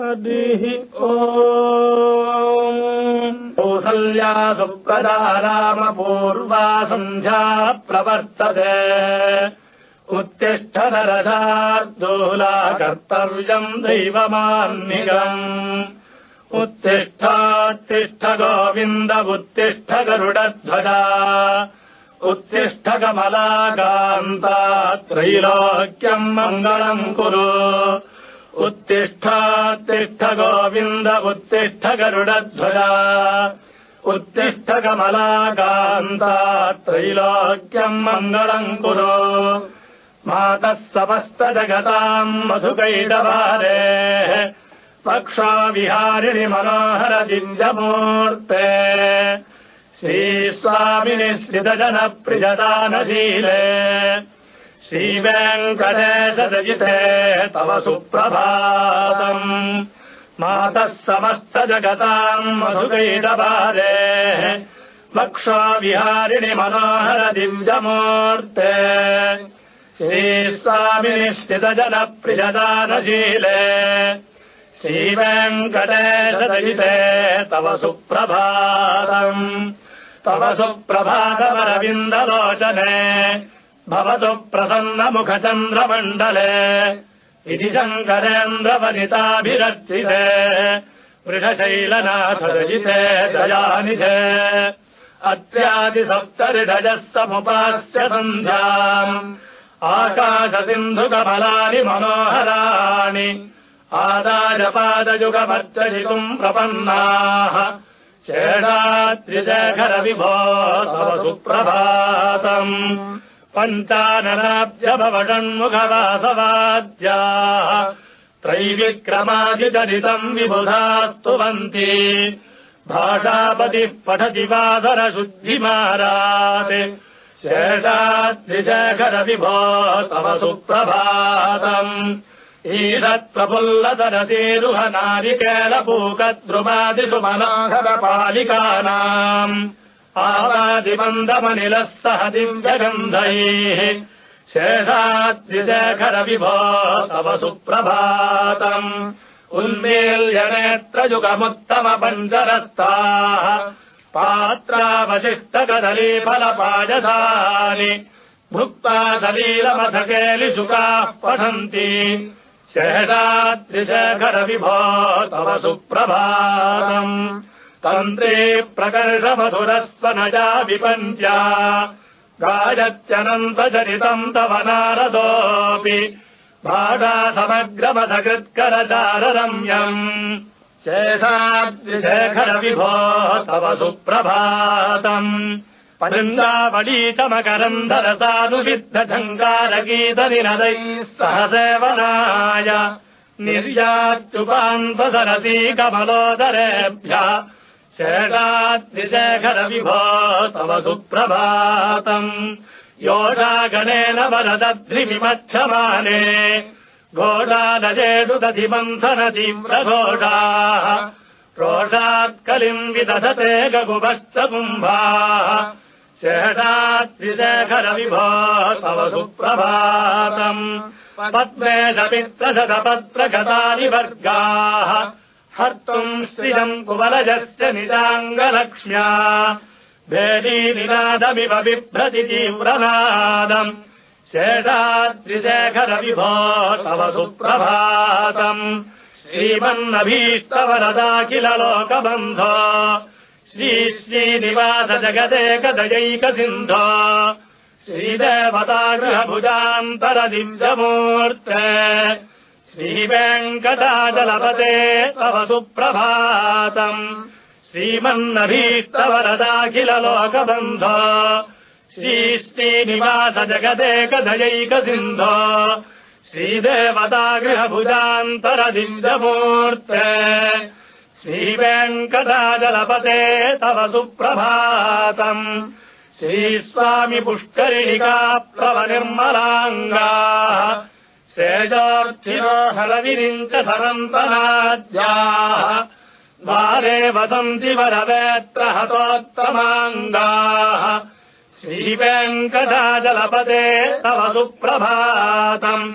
हरिः ओ कौसल्या सुप्रदा रामपूर्वा सन्ध्या प्रवर्तते। उत्तिष्ठदरशार्दूला कर्तव्यम् दैवमान्निकम्। उत्तिष्ठात्तिष्ठ गोविन्द उत्तिष्ठ गरुडध्वजा उत्तिष्ठ कमलाकान्ता त्रैलोक्यम् मङ्गलम् कुरु उत्तिष्ठात्तिष्ठ गोविन्द उत्तिष्ठ गरुडध्वजा। उत्तिष्ठ कमलाकान्ता त्रैलोक्यम् मङ्गलम् कुरु। मातः समस्तजगताम् मधुकैटवारेः। पक्षाविहारिणि मनोहर दिव्यमूर्ते। श्रीस्वामिनि श्रितजनप्रियदानशीले श्रीवेङ्कटेशरजिते तव सुप्रभातम्। मातः समस्तजगताम् मधुकैटवारेः पक्षाविहारिणि मनोहर दिव्यमूर्ते। श्रीस्वामिनि स्थितजनप्रियदानशीले श्रीवेङ्कटेशदयिते तव सुप्रभातम्। तव सुप्रभातमरविन्दलोचने भवतु प्रसन्नमुखचन्द्रमण्डले इति शङ्करेन्द्रवनिताभिरर्चिते वृषशैलनाथरजिते दयानिधे। अत्यादिसप्तरिधजः समुपास्य सन्ध्याम् आकाशसिन्धुकमलानि मनोहराणि आदायपादयुगमर्चयितुम् प्रपन्नाः। शेषात्रिशेखरविभो तव सुप्रभातम् पञ्चाननाब्जभवषण्मुखवासवाद्याः त्रैविक्रमादिचरितम् विबुधास्तुवन्ति भाषापतिः पठति वासरशुद्धिमारात्। शेषाद्रिशेखरविभो तव सुप्रभातम्। ईषत्प्रफुल्लतरतीरुह नारिकेलपूकद्रुमादिषु मनोहरपालिकानाम् आवादिमन्दमनिलः सह दिव्यगन्धैः। शेषाद्रिशेखरविभो तव सुप्रभातम्। उन्मील्यनेत्रयुगमुत्तमपञ्चरस्ताः पात्रावशिष्टकदलीफलपायसानि भुक्ता सलीलमथकेलिशुकाः पठन्ति। शेषाद्रिशेखरविभो तव सुप्रभातम् तन्त्रे प्रकर्षमधुरस्वनजा विपञ्च्या गायत्यनन्तचरितम् तव नारदोऽपि। भागासमग्रमथकृत्करचाररम्यम् शेषाद्रिशेखरविभो तव सुप्रभातम्। पृन्दावलीतमकरन्धरसानुविद्धङ्गारगीतनिनदैः सह सेवनाय निर्यात्युपान्तसरसी कमलोदरेभ्यः शेषाद्रिशेखरविभो तव सुप्रभातम् योषागणेन वरदध्रिविमच्छमाने घोषादजेदुदधिमन्थनतीव्रघोषाः रोषात्कलिम् विदधते गगुभश्च कुम्भाः शेषाद्रिशेखरविभो तव सुप्रभातम् पद्मे सपित्रशतपत्रगतानि वर्गाः हर्तुम् श्रियम् कुवलजस्य निजाङ्गलक्ष्म्या। भेदीनिनादमिव बिभ्रति तीव्रनादम्। शेषाद्रिशेखरविभो तव सुप्रभातम्। श्रीमन्नभीष्टवरदाखिल लोकबन्धो श्री श्रीनिवास जगदेकदयैकसिन्धो श्रीदेवतागृहभुजान्तरदिव्यमूर्ते श्रीवेङ्कटाचलपते तव सुप्रभातम्। श्रीमन्नभीष्टवरदाखिल लोकबन्धो श्री श्रीनिवास जगदेकदयैकसिन्धो श्रीदेवतागृहभुजान्तरदिव्यमूर्ते। श्रीवेङ्कटाचलपते तव सुप्रभातम्। पुष्करिणिका प्लवनिर्मलाङ्गाः श्रेजोर्थिनो हरविरिञ्च सरन्तनाद्याः द्वारे वसन्ति वरवेत्र हतोत्तमाङ्गाः श्रीवेङ्कटाचलपते तव सुप्रभातम्।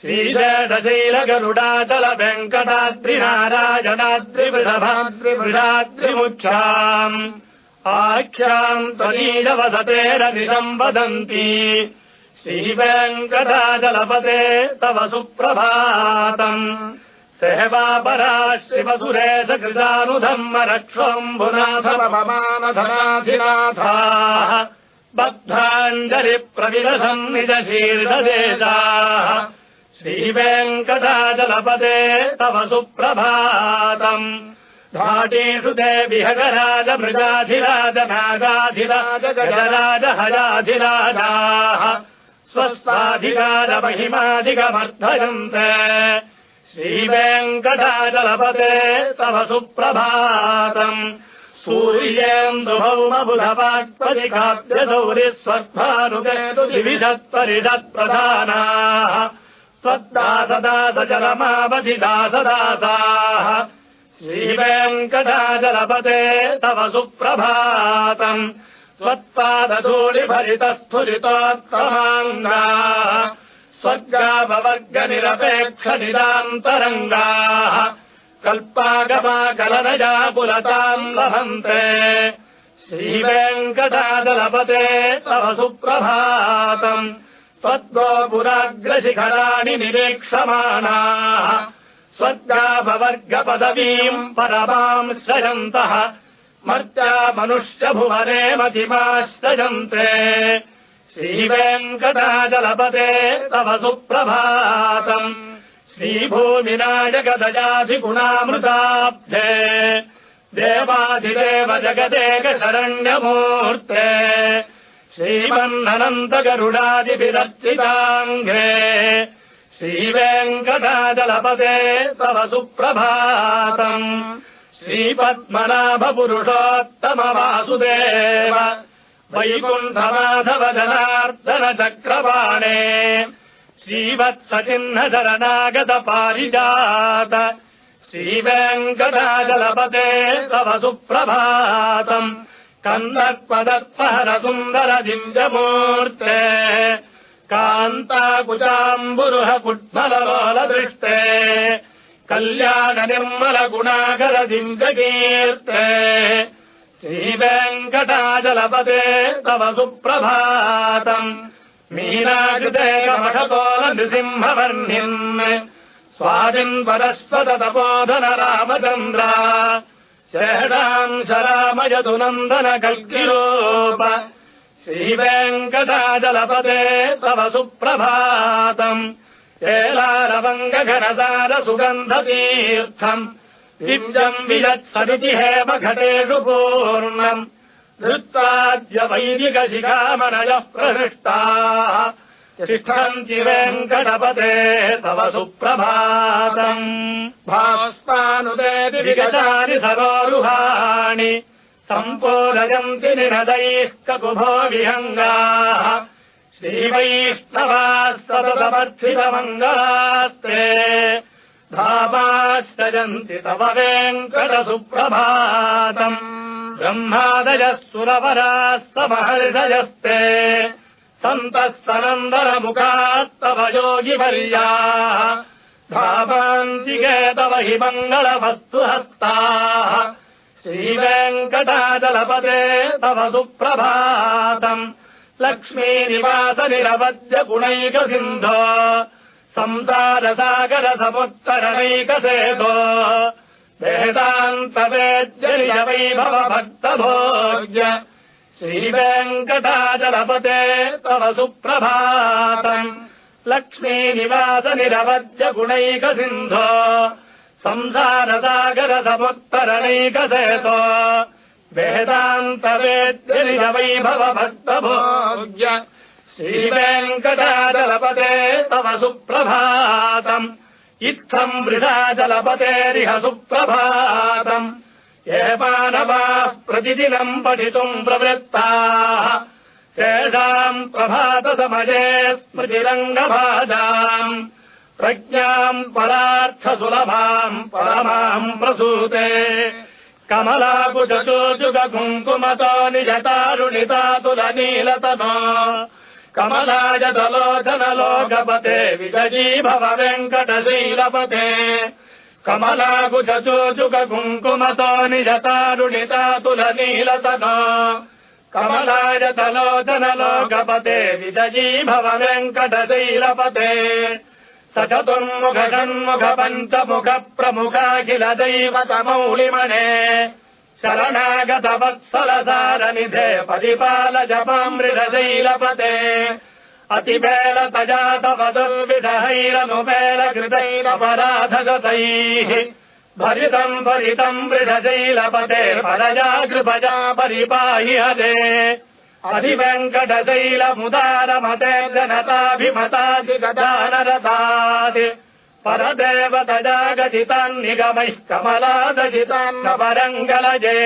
श्रीशैलगरुडाचल वेङ्कटाद्रिनारायणाद्रिवृषभाद्रिवृषाद्रिमुख्याम् आख्याम् त्वनीलवसतेरनिशम् वदन्ति श्रीवेङ्कटाचलपते तव सुप्रभातम्। सेवापरा शिवसुरेश कृतानुधम्म रक्षोऽम्बुनाथममानधनाधिनाथाः बद्धाञ्जलिप्रविलसम् निजशीर्षदेशाः। श्रीवेङ्कटाचलपदे तव सुप्रभातम्। घाटेषु ते विहगराज मृगाधिराज नागाधिराज गजराज हराधिराजाः स्वस्थाधिकारमहिमाधिकमर्थयन्ते श्रीवेङ्कटाचलपदे तव सुप्रभातम्। सूर्येन्दुभौमबुधवाक्पदिकाव्यसौरिस्वत्भानुकेतुविधत्परिषत्प्रधानाः स्वदासदासचरमावधिदासदासाः श्रीवेङ्कटाचलपते तव सुप्रभातम् त्वत्पादधूलिभरितस्फुरितोत्तमाङ्गाः। स्वर्गापवर्गनिरपेक्षनिदान्तरङ्गाः कल्पागमाकलनजा पुलताम् लभन्ते। श्रीवेङ्कटाचलपते तव सुप्रभातम्। त्वद्गोपुराग्रशिखराणि निरीक्षमाणाः। स्वर्गापवर्गपदवीम् परमाम् श्रयन्तः मर्त्या मनुष्यभुवने मतिमाश्रयन्ते। श्रीवेङ्कटाचलपते तव सुप्रभातम्। श्रीभूमिनायकदयाधिगुणामृताब्धे। देवाधिदेव जगदेक शरण्यमूर्ते श्रीमन्ननन्तगरुडादिभिरर्चिताङ्घे श्रीवेङ्कटाचलपते तव सुप्रभातम् श्रीपद्मनाभपुरुषोत्तमवासुदेव। वैकुण्ठमाधव जनार्दन चक्रवाणे श्रीवत्सचिह्न शरणागत पारिजात श्रीवेङ्कटाचलपते तव सुप्रभातम्। कन्दत्पदत्पहर सुन्दर कुट्मललोलदृष्टे कल्याण निर्मल तव सुप्रभातम्। मीनाकृते मठकोल नृसिंहवर्णिन् स्वादिन् परस्वत तपोधन रामचन्द्र शेषाम् शरामयतु नन्दन कल्किलोप श्रीवेङ्कटाचलपते तव सुप्रभातम् एलारवङ्गघनदार सुगन्धतीर्थम् दिव्यम् वियत्सदिति हेम घटेषु पूर्णम् धृत्वाद्य वैदिकशिखामनयः प्रहृष्टाः। तिष्ठन्ति वेङ्कटपते तव सुप्रभातम्। भास्तानुदेति विगतानि सरोरुहाणि। सम्पोदयन्ति निनदैः ककुभो विहङ्गाः सततमर्थितमङ्गलास्ते धामाश्रयन्ति तव वेङ्कटसुप्रभातम्। ब्रह्मादयः सुरवराः समहर्षयस्ते सन्तः सनन्दनमुखास्तव योगिवर्याः। धामान्तिके तव हि मङ्गलवस्तु हस्ताः श्रीवेङ्कटाचलपते तव सुप्रभातम् लक्ष्मीनिवास निरवद्य गुणैक सिन्धो संसारसागर समुत्तरणैकसेतो वेदान्तवेद्य वैभव भक्तभोग्य श्रीवेङ्कटाचलपते तव सुप्रभातम्। लक्ष्मीनिवास निरवद्य गुणैक सिन्धो संसारसागर समुत्तरणैकसेतो वेदान्तवेद्य वैभव भक्तभोग्य श्रीवेङ्कटाचलपते तव सुप्रभातम् इत्थम् वृषाचलपतेरिह सुप्रभातम् ये मानवाः प्रतिदिनम् पठितुम् प्रवृत्ताः तेषाम् प्रभातसमये स्मृतिरङ्गभाजाम् प्रज्ञाम् परार्थसुलभाम् परमाम् प्रसूते कमलाकुचोजुग कुङ्कुमतो निजतारुणितातुलनीलतनो कमलाय दलोचनलोकपते विजयी भव वेङ्कटशीलपते कमलाकुचोचुक कुङ्कुमतो निजतारुणिता तुलनीलतनो कमलाय तलोचनलोकपते विजयी भव वेङ्कटशीलपते स चतुर्मुख षण्मुख पञ्चमुख प्रमुखाखिल दैवतमौलिमने शरणागतवत्सलसारनिधे परिपाल जपामृतशैलपते अतिबेलतजातपदुर्विधहैरनुबेल कृतैरपराधगतैः भरितम् भरितम् मृढशैलपते परजा कृपजा परिपाहि हरे अधिवेङ्कटशैलमुदारमते जनताभिमतादिगदानरतात् परदेवतजागजितान् निगमैः कमलादजितान्न परङ्गलजे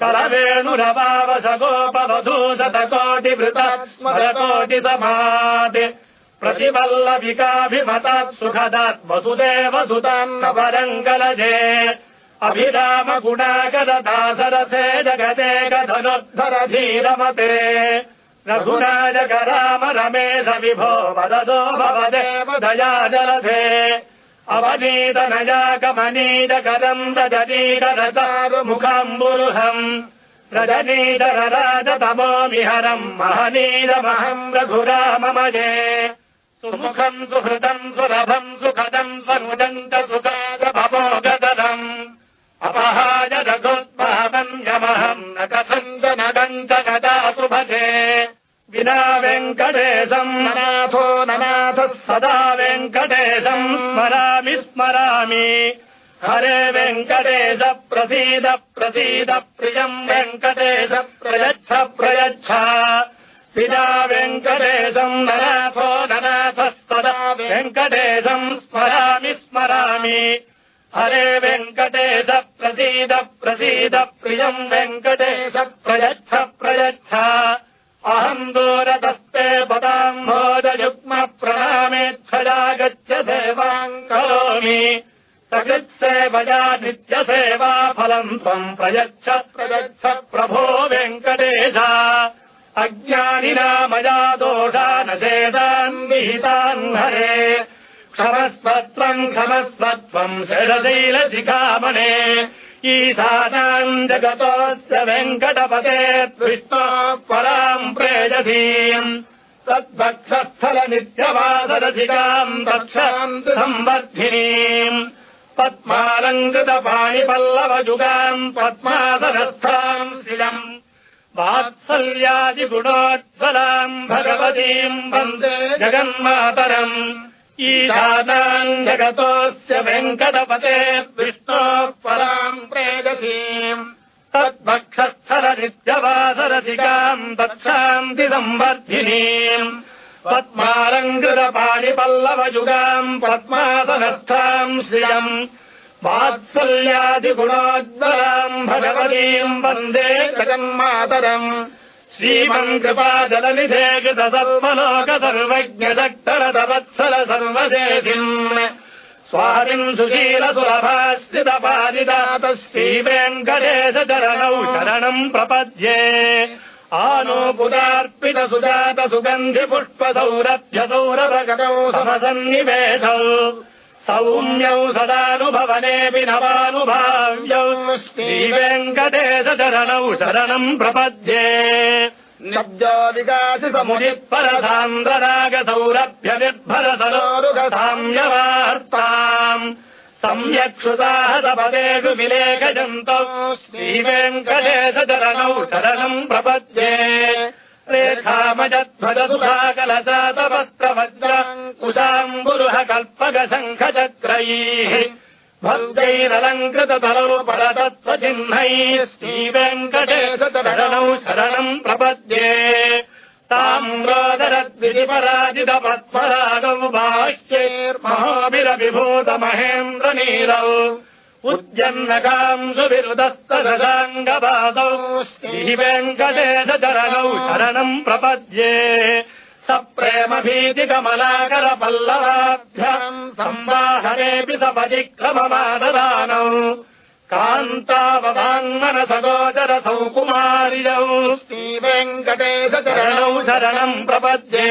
कलवेणुरवावस गोपवधूशतकोटिभृता स्मरकोटिसमात् प्रतिवल्लभिकाभिमतात् सुखदात् वसुदेव सुतान्न अभिराम जगते गधनुद्धर धीरमते रघुराजक राम रमेश विभो वददो भवदेव दया जलधे अवनीत नजाकमनीतकरम् रजनीतरचारुमुखाम्बुरुहम् रजनीधर राजतमोमिहरम् महनीरमहम् रघुराममजे सुमुखम् सुहृतम् सुलभम् सुखदम् स्वनुजम् च सुखादभवोगदम् अपहाय रघोत्पादम् यमहम् न कथम् गदातु भजे विना वेङ्कटेशम् ननाथो ननाथः सदा वेङ्कटेशम् स्मरामि स्मरामि। हरे वेङ्कटेश प्रसीद प्रसीद प्रियम् वेङ्कटेश प्रयच्छ प्रयच्छ। पिता वेङ्कटेशम् ननाथो ननाथः सदा वेङ्कटेशम् स्मरामि स्मरामि हरे वेङ्कटेश प्रसीद प्रसीद प्रियम् वेङ्कटेश प्रयच्छ प्रयच्छ। अहम् दूरदस्ते पदाम् भोजयुग्म प्रणामेच्छया गच्छ सेवाम् करोमि। सकृत्सेवया नित्यसेवा फलम् त्वम् प्रयच्छ प्रयच्छ प्रभो वेङ्कटेश। अज्ञानिना मया दोषानशेतान् विहितान् हरे क्षमस्वत्वम् क्षमस्वत्वम् शरशैलशिखामणे ईशानाम् जगतोऽस्य वेङ्कटपते विष्णो पराम् प्रेयसीम्। तद्भक्षस्थल नित्यवासरसिकाम् दक्षाम् संवर्धिनीम्। पद्मालङ्कृतपाणिपल्लवयुगाम् पद्मासनस्थाम् शिलम्। वात्सल्यादिगुणोज्ज्वलाम् भगवतीम् वन्दे जगन्मातरम् जगतोऽस्य वेङ्कटपते विष्णोः पराम् प्रेयसीम् तद्भक्षस्थल नित्यवासरसिकाम् दक्षान्ति संवर्धिनीम् पद्मालङ्कृतपाणिपल्लवयुगाम् पद्मासनस्थाम् श्रियम्। वात्सल्यादिगुणोज्ज्वलाम् भगवतीम् वन्दे जगन्मातरम् कृपाजलनिधे कृत सर्वलोक सर्वज्ञशक्तरतवत्सल सर्वशेषिम् स्वामिम् सुशील सुलभाश्रितपादिदात श्रीवेङ्कटेश चरणौ शरणम् प्रपद्ये। आनोपुदार्पित सुजात सुगन्धि पुष्प सौरभ्य सौरभगतौ समसन्निवेशौ सौम्यौ सदानुभवनेऽपि नवानुभाव्यौ श्रीवेङ्कटेश चरणौ शरणम् प्रपद्ये नब्जो विकासितमुनि परसान्द्रराग सौरभ्य निर्भर सरोरुगसाम्यवार्ताम् सम्यक्षुदाहतपदेषु विलेखयन्तौ श्रीवेङ्कटेश चरणौ शरणम् प्रपद्ये रेखामजध्वजसुधाकलशातपत्रवज्राङ्कुशाम्बुरुह कल्पक शङ्खचक्रैः भद्रैरलङ्कृततरौ परतत्त्वचिह्नैः श्रीवेङ्कटेश चरणौ शरणम् प्रपद्ये ताम्रोदरद्विपराजित पद्मरागौ बाह्यैर्महोभिरविभूत महेन्द्र नीलौ उद्यन्नकाम् सुविरुदस्तदशाङ्गपादौ श्रीवेङ्कटेश चरणौ शरणम् प्रपद्ये। स प्रेम भीतिकमलाकर पल्लवाभ्याम् सम्वाहनेऽपि स परिक्रममाददानौ कान्ताववाङ्मनसगोचरसौ कुमारिजौ श्रीवेङ्कटेशरणौ शरणम् प्रपद्ये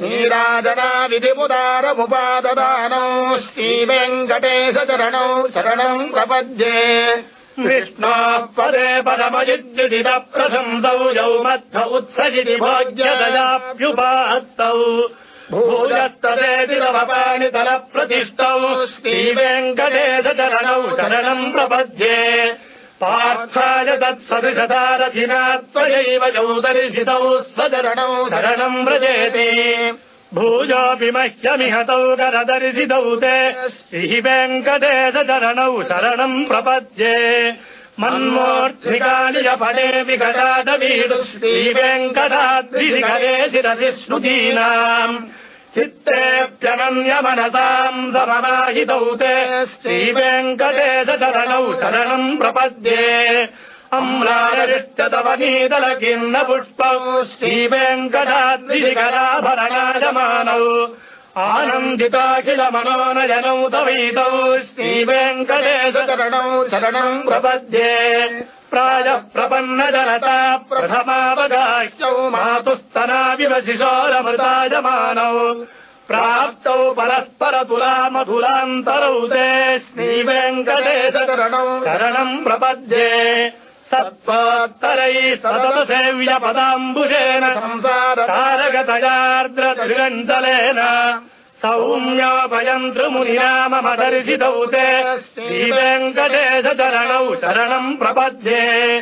नीराजना विधिमुदारमुपाददानौ श्रीवेङ्कटेशरणौ शरणम् प्रपद्ये विष्णोः पदे परमजिद्विदित प्रशंसौ यौ मध्व उत्सजिति भोज्यदयाप्युपाहत्तौ भूयस्तदेतिरवपाणितलप्रतिष्ठौ श्रीवेङ्कटेशरणौ शरणम् प्रपद्ये पार्थाय तत्सदृशतारथिना त्वयैव यौ दर्शितौ स्वचरणौ शरणम् व्रजेति। भूयोऽपि मह्यमिहतौ करदर्शितौ ते। श्रीवेङ्कटेशरणौ शरणम् प्रपद्ये। मन्मूर्ध्निकानि पदे विकटादवीडु श्रीवेङ्कटाद्रिशिखरे शिरसि स्मृतीनाम् चित्तेऽप्यनन्यमनसाम् सममाहितौ ते। श्रीवेङ्कटेशरणौ शरणम् प्रपद्ये। अम्लायरिष्टतवनीतल किन्न पुष्पौ श्रीवेङ्कटाद्रिशिखराभरणायमानौ आनन्दिताखिल मनोनयनौ तवैतौ श्रीवेङ्कटेशरणौ शरणम् प्रपद्ये प्रायः प्रपन्न जनता प्रथमावगाह्यौ मातुस्तनाविव शिशोरमृतायमानौ प्राप्तौ परस्पर तुला मधुरान्तरौ ते श्रीवेङ्कटेशरणौ शरणम् प्रपद्ये सत्त्वोत्तरैः सततसेव्य पदाम्बुजेन संसारतारगतयार्द्रतिरञ्जलेन सौम्योपयन्तृमुनिनामदर्शितौ ते श्रीवेङ्कटेशरणौ शरणम् प्रपद्ये।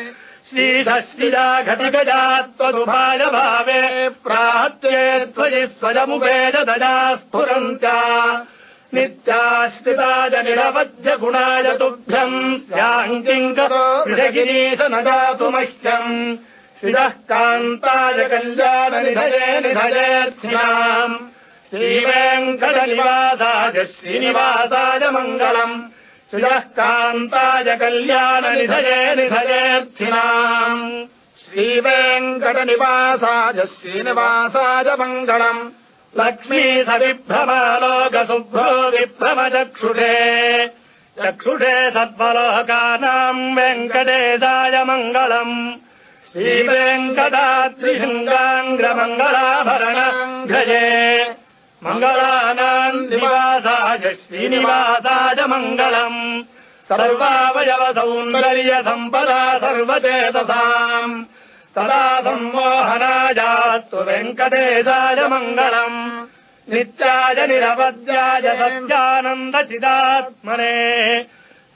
श्रीषष्टिजा घटिगजा त्वदुभाय भावे प्रात्ये त्वयि स्वजमुपेजदजा स्फुरन्त्या नित्याश्रिताय निरवध्य गुणाय तुभ्यम्। स्याङ्किङ्करो विषगिरीश न जातु मह्यम् श्रियः कान्ताय कल्याणनिधये निधयेऽर्थिनाम् श्रीवेङ्कटनिवासाय श्रीनिवासाय मङ्गलम्। श्रियः कान्ताय कल्याणनिधये निधयेऽर्थिनाम् श्रीवेङ्कटनिवासाय श्रीनिवासाय मङ्गलम् लक्ष्मी स विभ्रमालोकशुभ्रो विभ्रमचक्षुषे चक्षुषे सद्वलोकानाम् वेङ्कटेशाय मङ्गलम् श्रीवेङ्कटाद्रिशृङ्गाङ्ग्रमङ्गलाभरणाङ्घ्रजे मङ्गलानाम् निवासाय श्रीनिवासाय मङ्गलम् सर्वावयव सौन्दर्य सम्पदा सर्वचेतसाम्। तदा सम्मोहनायास्तु वेङ्कटेशाय मङ्गलम् नित्याय निरवद्याय सत्यानन्दचिदात्मने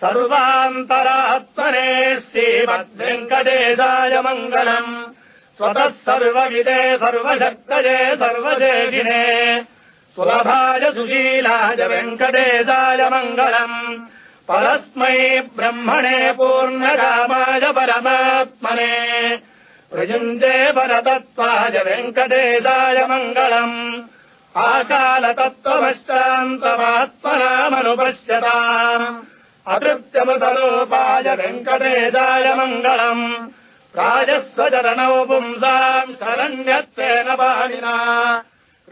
सर्वान्तरात्मने श्रीमद्वेङ्कटेशाय मङ्गलम्। स्वतः सर्वविदे सर्वशक्तये सर्वदेशिने सुलभाय सुशीलाय वेङ्कटेशाय मङ्गलम्। परस्मै ब्रह्मणे पूर्णकामाय परमात्मने। प्रयुञ्जे परतत्त्वाय वेङ्कटेशाय मङ्गलम् आकालतत्त्वमश्चान्तमात्मनामनुपश्यताम् अतृप्त्यमृतलोपाय वेङ्कटेशाय मङ्गलम्। राजस्वचरणौ पुंसाम् शरण्यत्वेन पाणिना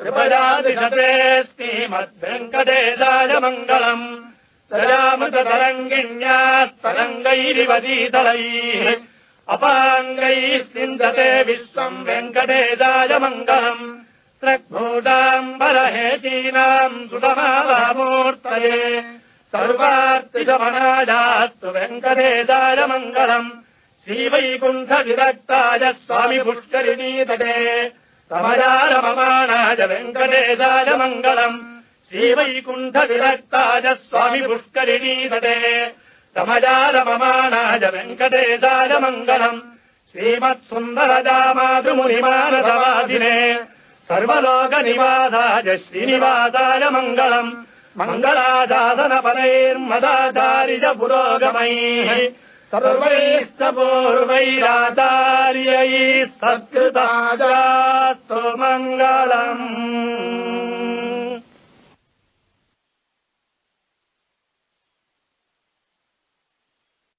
कृपया दिशते श्रीमद्वेङ्कटेशाय मङ्गलम्। तरामृतरङ्गिण्यास्तरङ्गैरिव शीतलैः अपाङ्गैः सिन्धते विश्वम् वेङ्कटेशाय मङ्गलम् त्रग्भूताम्बरहेतीनाम् सुतमावामूर्तये। सर्वार्तिशमनायास्तु वेङ्कटेशाय मङ्गलम् श्रीवैकुण्ठविरक्ताय स्वामि पुष्करिणीतटे समयारममाणाय वेङ्कटेशाय मङ्गलम् श्रीवैकुण्ठविरक्ताय स्वामि पुष्करिणीतटे समयारममाणाय वेङ्कटेशाय मङ्गलम् श्रीमत्सुन्दरजामातृमुनिमानसवादिने सर्वलोकनिवासाय श्रीनिवासाय मङ्गलम्। मङ्गलाशासनपदैर्मदाचार्य पुरोगमैः सर्वैश्च पूर्वैराचार्यैः सत्कृताजास्तु मङ्गलम्